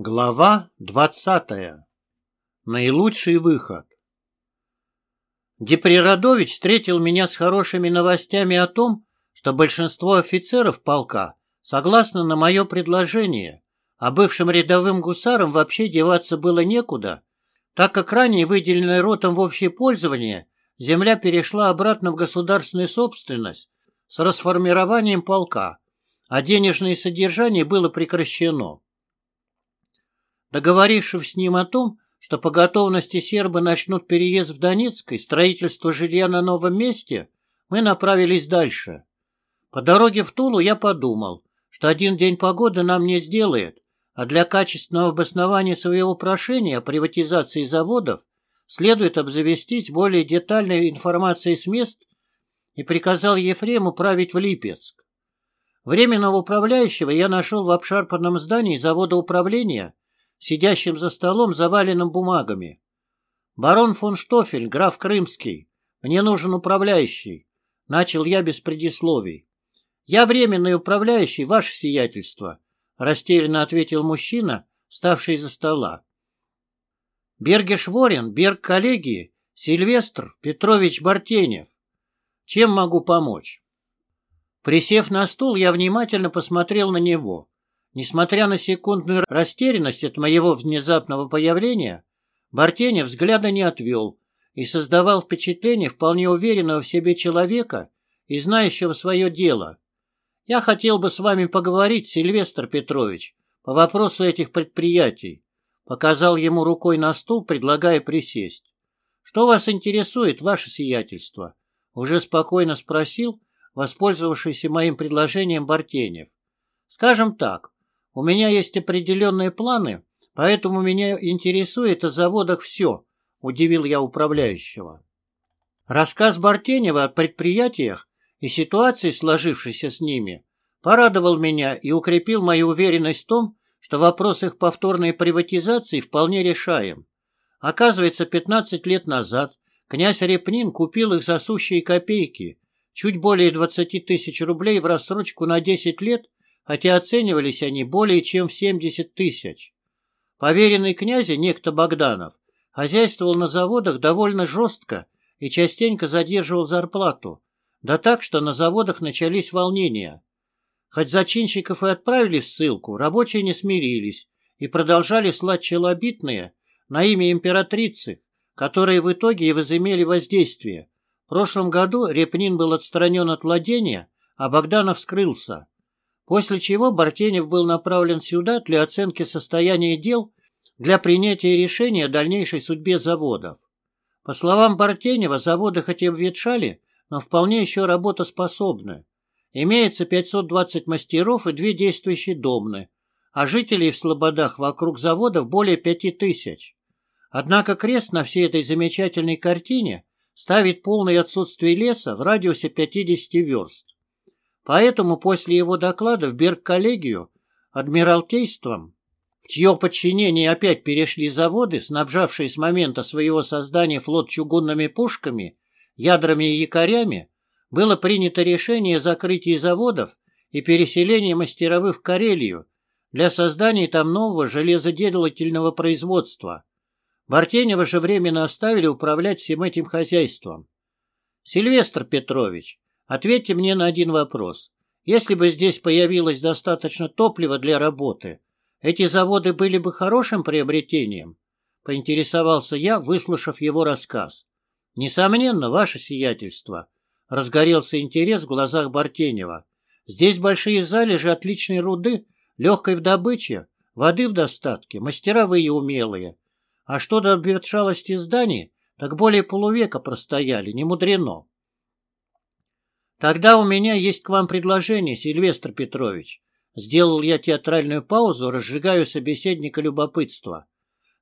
Глава двадцатая. Наилучший выход. Деприродович встретил меня с хорошими новостями о том, что большинство офицеров полка согласно на мое предложение, а бывшим рядовым гусарам вообще деваться было некуда, так как ранее выделенная ротом в общее пользование земля перешла обратно в государственную собственность с расформированием полка, а денежное содержание было прекращено. Договорившись с ним о том, что по готовности сербы начнут переезд в Донецк и строительство жилья на новом месте, мы направились дальше. По дороге в Тулу я подумал, что один день погоды нам не сделает, а для качественного обоснования своего прошения о приватизации заводов следует обзавестись более детальной информацией с мест и приказал Ефрему править в Липецк. Временного управляющего я нашел в обшарпанном здании завода управления сидящим за столом, заваленным бумагами. «Барон фон Штофель, граф Крымский. Мне нужен управляющий». Начал я без предисловий. «Я временный управляющий, ваше сиятельство», — растерянно ответил мужчина, ставший за стола. «Бергеш Ворин, Берг коллегии, Сильвестр Петрович Бартенев. Чем могу помочь?» Присев на стул, я внимательно посмотрел на него. Несмотря на секундную растерянность от моего внезапного появления, Бартенев взгляда не отвел и создавал впечатление вполне уверенного в себе человека и знающего свое дело. Я хотел бы с вами поговорить, Сильвестр Петрович, по вопросу этих предприятий. Показал ему рукой на стул, предлагая присесть. Что вас интересует, ваше сиятельство? Уже спокойно спросил, воспользовавшийся моим предложением Бартенев. Скажем так, у меня есть определенные планы, поэтому меня интересует о заводах все, удивил я управляющего. Рассказ Бартенева о предприятиях и ситуации, сложившейся с ними, порадовал меня и укрепил мою уверенность в том, что вопрос их повторной приватизации вполне решаем. Оказывается, 15 лет назад князь Репнин купил их за сущие копейки, чуть более 20 тысяч рублей в рассрочку на 10 лет хотя оценивались они более чем в 70 тысяч. Поверенный князя, некто Богданов, хозяйствовал на заводах довольно жестко и частенько задерживал зарплату, да так, что на заводах начались волнения. Хоть зачинщиков и отправили в ссылку, рабочие не смирились и продолжали слать челобитные на имя императрицы, которые в итоге и возымели воздействие. В прошлом году Репнин был отстранен от владения, а Богданов скрылся после чего Бартенев был направлен сюда для оценки состояния дел для принятия решения о дальнейшей судьбе заводов. По словам Бартенева, заводы хоть и обветшали, но вполне еще работоспособны. Имеется 520 мастеров и две действующие домны, а жителей в Слободах вокруг заводов более 5000. Однако крест на всей этой замечательной картине ставит полное отсутствие леса в радиусе 50 верст. Поэтому после его доклада в Берг-коллегию адмиралтейством, в чье подчинение опять перешли заводы, снабжавшие с момента своего создания флот чугунными пушками, ядрами и якорями, было принято решение о закрытии заводов и переселении мастеровых в Карелию для создания там нового железоделательного производства. Бартенева же временно оставили управлять всем этим хозяйством. Сильвестр Петрович, Ответьте мне на один вопрос. Если бы здесь появилось достаточно топлива для работы, эти заводы были бы хорошим приобретением? Поинтересовался я, выслушав его рассказ. Несомненно, ваше сиятельство. Разгорелся интерес в глазах Бартенева. Здесь большие залежи отличной руды, легкой в добыче, воды в достатке, мастеровые умелые. А что до обветшалости зданий, так более полувека простояли, не мудрено. Тогда у меня есть к вам предложение, Сильвестр Петрович. Сделал я театральную паузу, разжигаю собеседника любопытства.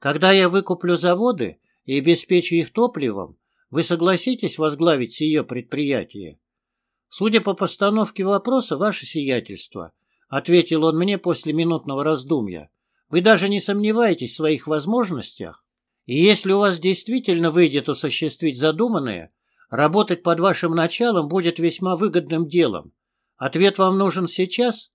Когда я выкуплю заводы и обеспечу их топливом, вы согласитесь возглавить сие предприятие? Судя по постановке вопроса, ваше сиятельство, ответил он мне после минутного раздумья, вы даже не сомневаетесь в своих возможностях? И если у вас действительно выйдет осуществить задуманное, Работать под вашим началом будет весьма выгодным делом. Ответ вам нужен сейчас?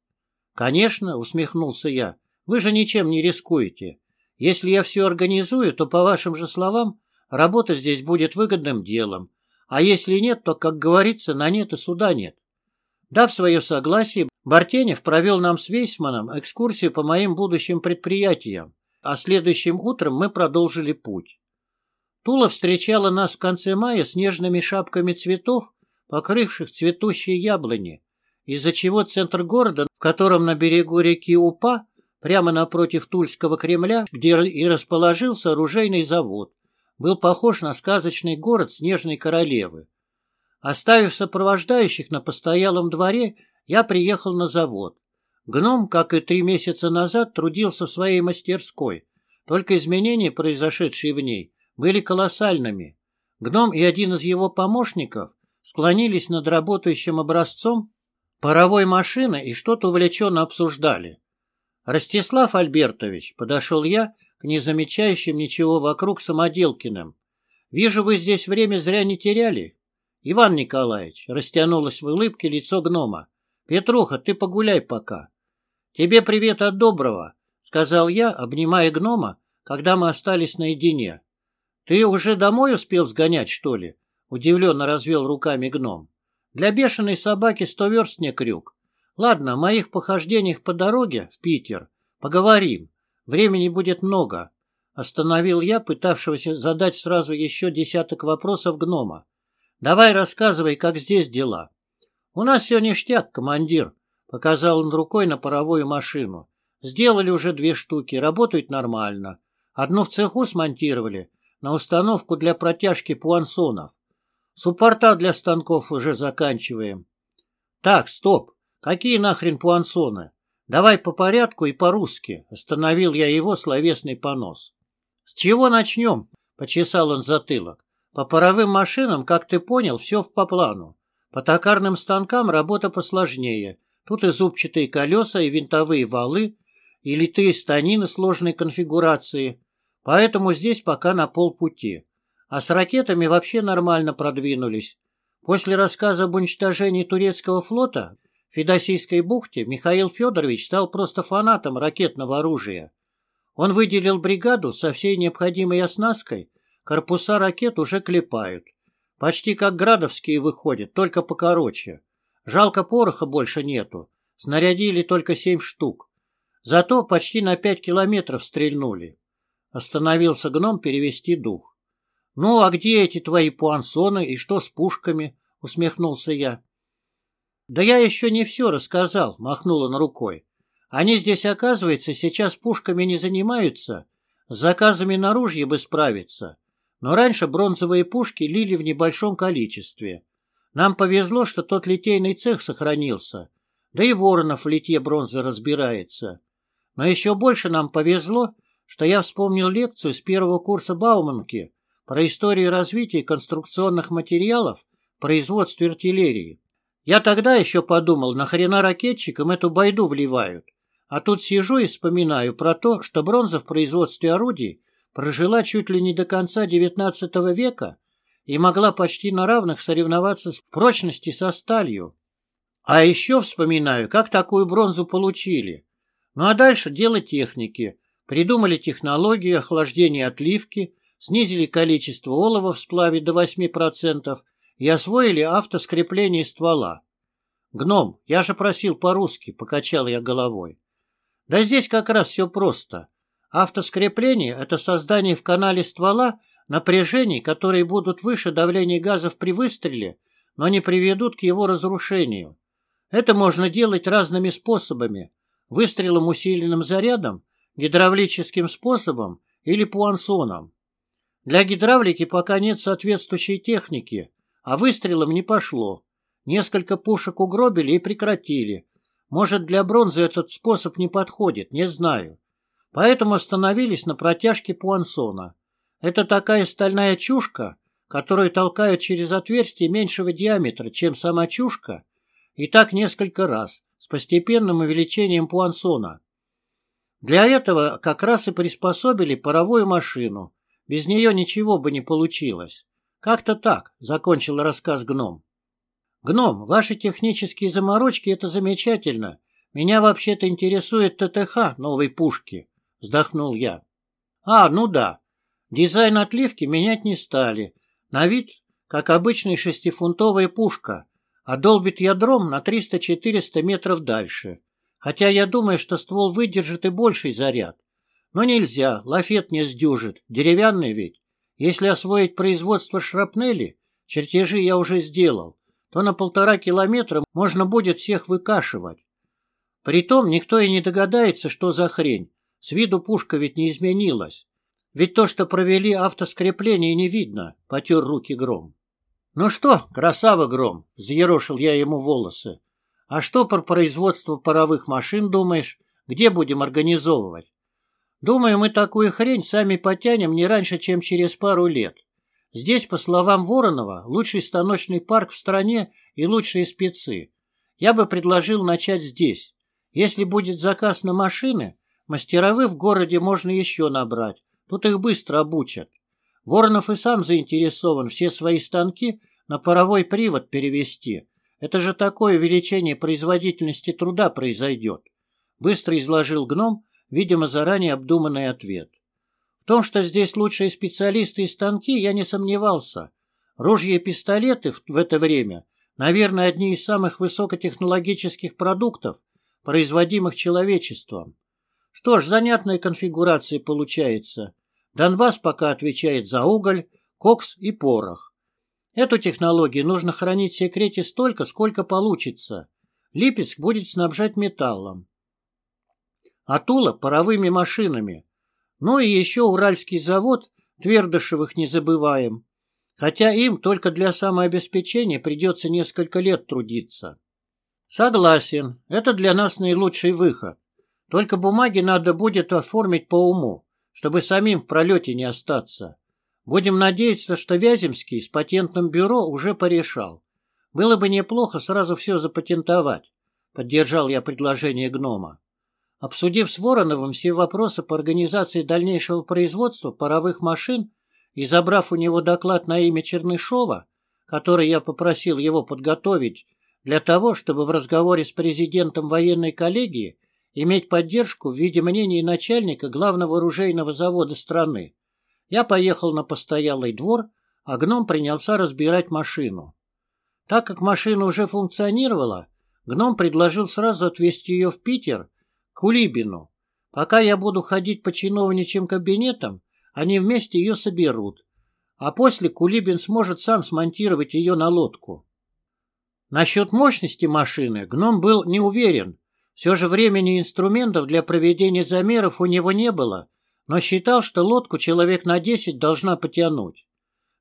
Конечно, усмехнулся я. Вы же ничем не рискуете. Если я все организую, то, по вашим же словам, работа здесь будет выгодным делом. А если нет, то, как говорится, на нет и суда нет. Дав свое согласие, Бартенев провел нам с Вейсманом экскурсию по моим будущим предприятиям, а следующим утром мы продолжили путь. Тула встречала нас в конце мая снежными шапками цветов, покрывших цветущие яблони, из-за чего центр города, в котором на берегу реки Упа, прямо напротив Тульского Кремля, где и расположился оружейный завод, был похож на сказочный город Снежной Королевы. Оставив сопровождающих на постоялом дворе, я приехал на завод. Гном, как и три месяца назад, трудился в своей мастерской, только изменения, произошедшие в ней, были колоссальными. Гном и один из его помощников склонились над работающим образцом паровой машины и что-то увлеченно обсуждали. «Ростислав Альбертович», — подошел я к незамечающим ничего вокруг самоделкиным. «Вижу, вы здесь время зря не теряли». «Иван Николаевич», — растянулось в улыбке лицо гнома, — «Петруха, ты погуляй пока». «Тебе привет от доброго», — сказал я, обнимая гнома, когда мы остались наедине. «Ты уже домой успел сгонять, что ли?» — удивленно развел руками гном. «Для бешеной собаки сто верст не крюк. Ладно, о моих похождениях по дороге в Питер поговорим. Времени будет много». Остановил я, пытавшегося задать сразу еще десяток вопросов гнома. «Давай рассказывай, как здесь дела». «У нас все ништяк, командир», — показал он рукой на паровую машину. «Сделали уже две штуки, работают нормально. Одну в цеху смонтировали, на установку для протяжки пуансонов. Суппорта для станков уже заканчиваем. Так, стоп. Какие нахрен пуансоны? Давай по порядку и по-русски. Остановил я его словесный понос. С чего начнем? Почесал он затылок. По паровым машинам, как ты понял, все по плану. По токарным станкам работа посложнее. Тут и зубчатые колеса, и винтовые валы, и литые станины сложной конфигурации. Поэтому здесь пока на полпути. А с ракетами вообще нормально продвинулись. После рассказа об уничтожении турецкого флота в Федосийской бухте Михаил Федорович стал просто фанатом ракетного оружия. Он выделил бригаду со всей необходимой оснасткой, корпуса ракет уже клепают. Почти как градовские выходят, только покороче. Жалко пороха больше нету. Снарядили только семь штук. Зато почти на пять километров стрельнули. Остановился гном перевести дух. — Ну, а где эти твои пуансоны и что с пушками? — усмехнулся я. — Да я еще не все рассказал, — махнула он рукой. Они здесь, оказывается, сейчас пушками не занимаются. С заказами на ружье бы справиться. Но раньше бронзовые пушки лили в небольшом количестве. Нам повезло, что тот литейный цех сохранился. Да и Воронов в литье бронзы разбирается. Но еще больше нам повезло, что я вспомнил лекцию с первого курса Бауманки про историю развития конструкционных материалов в артиллерии. Я тогда еще подумал, нахрена ракетчикам эту байду вливают. А тут сижу и вспоминаю про то, что бронза в производстве орудий прожила чуть ли не до конца XIX века и могла почти на равных соревноваться в прочности со сталью. А еще вспоминаю, как такую бронзу получили. Ну а дальше дело техники. Придумали технологию охлаждения отливки, снизили количество олова в сплаве до 8% и освоили автоскрепление ствола. «Гном, я же просил по-русски», — покачал я головой. «Да здесь как раз все просто. Автоскрепление — это создание в канале ствола напряжений, которые будут выше давления газов при выстреле, но не приведут к его разрушению. Это можно делать разными способами. Выстрелом усиленным зарядом гидравлическим способом или пуансоном. Для гидравлики пока нет соответствующей техники, а выстрелом не пошло. Несколько пушек угробили и прекратили. Может, для бронзы этот способ не подходит, не знаю. Поэтому остановились на протяжке пуансона. Это такая стальная чушка, которую толкают через отверстие меньшего диаметра, чем сама чушка, и так несколько раз, с постепенным увеличением пуансона. Для этого как раз и приспособили паровую машину. Без нее ничего бы не получилось. Как-то так, закончил рассказ гном. Гном, ваши технические заморочки — это замечательно. Меня вообще-то интересует ТТХ новой пушки, вздохнул я. А, ну да. Дизайн отливки менять не стали. На вид, как обычная шестифунтовая пушка, а долбит ядром на 300-400 метров дальше. Хотя я думаю, что ствол выдержит и больший заряд. Но нельзя, лафет не сдюжит, деревянный ведь. Если освоить производство шрапнели, чертежи я уже сделал, то на полтора километра можно будет всех выкашивать. Притом никто и не догадается, что за хрень. С виду пушка ведь не изменилась. Ведь то, что провели автоскрепление, не видно, — потер руки Гром. — Ну что, красава, Гром, — взъерошил я ему волосы. — А что про производство паровых машин думаешь? Где будем организовывать? Думаю, мы такую хрень сами потянем не раньше, чем через пару лет. Здесь, по словам Воронова, лучший станочный парк в стране и лучшие спецы. Я бы предложил начать здесь. Если будет заказ на машины, мастеровых в городе можно еще набрать. Тут их быстро обучат. Воронов и сам заинтересован все свои станки на паровой привод перевести. Это же такое увеличение производительности труда произойдет. Быстро изложил гном, видимо, заранее обдуманный ответ. В том, что здесь лучшие специалисты и станки, я не сомневался. Ружья и пистолеты в это время, наверное, одни из самых высокотехнологических продуктов, производимых человечеством. Что ж, занятная конфигурация получается. Донбасс пока отвечает за уголь, кокс и порох. Эту технологию нужно хранить в секрете столько, сколько получится. Липецк будет снабжать металлом. А Тула – паровыми машинами. Ну и еще Уральский завод, Твердышевых не забываем. Хотя им только для самообеспечения придется несколько лет трудиться. Согласен, это для нас наилучший выход. Только бумаги надо будет оформить по уму, чтобы самим в пролете не остаться. Будем надеяться, что Вяземский с патентным бюро уже порешал. Было бы неплохо сразу все запатентовать, поддержал я предложение гнома. Обсудив с Вороновым все вопросы по организации дальнейшего производства паровых машин и забрав у него доклад на имя Чернышова, который я попросил его подготовить для того, чтобы в разговоре с президентом военной коллегии иметь поддержку в виде мнений начальника главного оружейного завода страны, я поехал на постоялый двор, а гном принялся разбирать машину. Так как машина уже функционировала, гном предложил сразу отвезти ее в Питер Кулибину. Пока я буду ходить по чиновничьим кабинетам, они вместе ее соберут, а после Кулибин сможет сам смонтировать ее на лодку. Насчет мощности машины гном был не уверен. Все же времени инструментов для проведения замеров у него не было, но считал, что лодку человек на десять должна потянуть.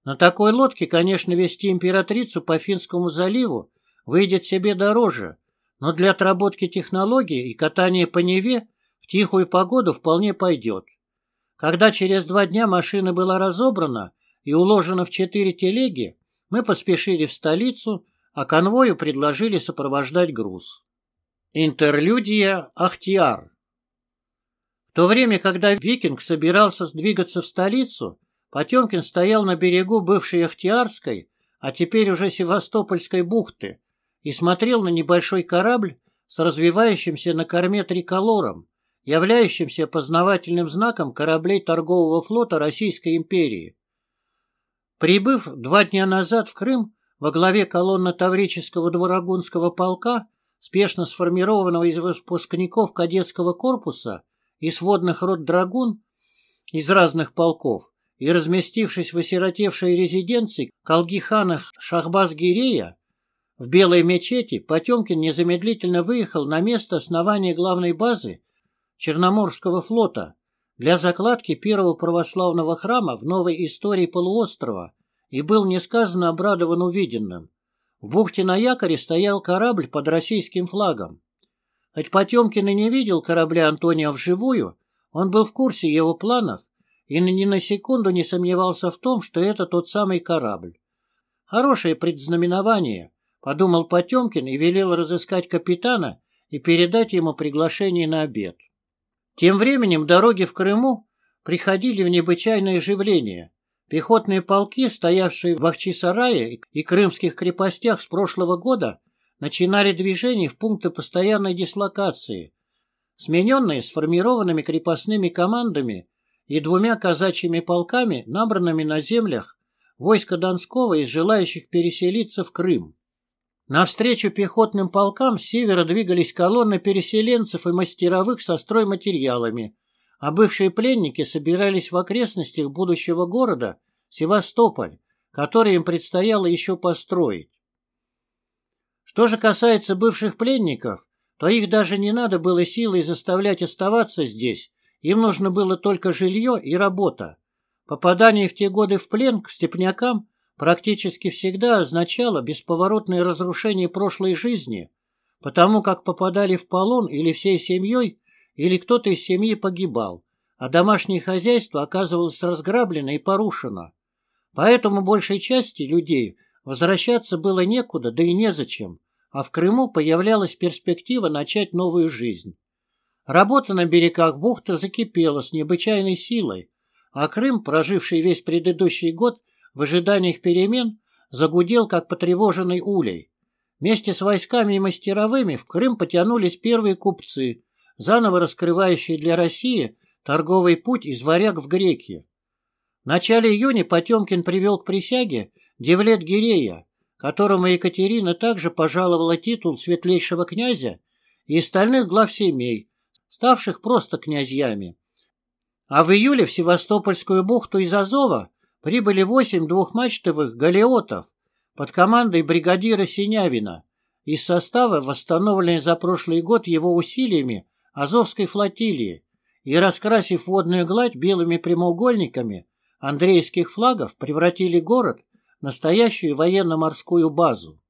На такой лодке, конечно, вести императрицу по Финскому заливу выйдет себе дороже, но для отработки технологий и катания по Неве в тихую погоду вполне пойдет. Когда через два дня машина была разобрана и уложена в четыре телеги, мы поспешили в столицу, а конвою предложили сопровождать груз. Интерлюдия Ахтиар В то время, когда Викинг собирался двигаться в столицу, Потемкин стоял на берегу бывшей Ахтиарской, а теперь уже Севастопольской бухты, и смотрел на небольшой корабль с развивающимся на корме триколором, являющимся познавательным знаком кораблей торгового флота Российской империи. Прибыв два дня назад в Крым во главе колонны Таврического дворогунского полка, спешно сформированного из выпускников кадетского корпуса и сводных рот драгун из разных полков, и разместившись в осиротевшей резиденции Калгихана Шахбаз-Гирея, в Белой мечети Потемкин незамедлительно выехал на место основания главной базы Черноморского флота для закладки первого православного храма в новой истории полуострова и был несказанно обрадован увиденным. В бухте на якоре стоял корабль под российским флагом. Хоть Потемкин и не видел корабля Антония вживую, он был в курсе его планов и ни на секунду не сомневался в том, что это тот самый корабль. Хорошее предзнаменование —— подумал Потемкин и велел разыскать капитана и передать ему приглашение на обед. Тем временем дороги в Крыму приходили в необычайное оживление. Пехотные полки, стоявшие в Бахчисарае и крымских крепостях с прошлого года, начинали движение в пункты постоянной дислокации, смененные сформированными крепостными командами и двумя казачьими полками, набранными на землях войска Донского из желающих переселиться в Крым. Навстречу пехотным полкам с севера двигались колонны переселенцев и мастеровых со стройматериалами, а бывшие пленники собирались в окрестностях будущего города Севастополь, который им предстояло еще построить. Что же касается бывших пленников, то их даже не надо было силой заставлять оставаться здесь, им нужно было только жилье и работа. Попадание в те годы в плен к степнякам практически всегда означало бесповоротное разрушение прошлой жизни, потому как попадали в полон или всей семьей, или кто-то из семьи погибал, а домашнее хозяйство оказывалось разграблено и порушено. Поэтому большей части людей возвращаться было некуда, да и незачем, а в Крыму появлялась перспектива начать новую жизнь. Работа на берегах бухты закипела с необычайной силой, а Крым, проживший весь предыдущий год в ожиданиях перемен, загудел, как потревоженный улей. Вместе с войсками и мастеровыми в Крым потянулись первые купцы, заново раскрывающие для России торговый путь из варяг в греки. В начале июня Потемкин привел к присяге Девлет Гирея, которому Екатерина также пожаловала титул светлейшего князя и остальных глав семей, ставших просто князьями. А в июле в Севастопольскую бухту из Азова прибыли восемь двухмачтовых галеотов под командой бригадира Синявина из состава, восстановленной за прошлый год его усилиями Азовской флотилии, и, раскрасив водную гладь белыми прямоугольниками андрейских флагов, превратили город настоящую военно-морскую базу.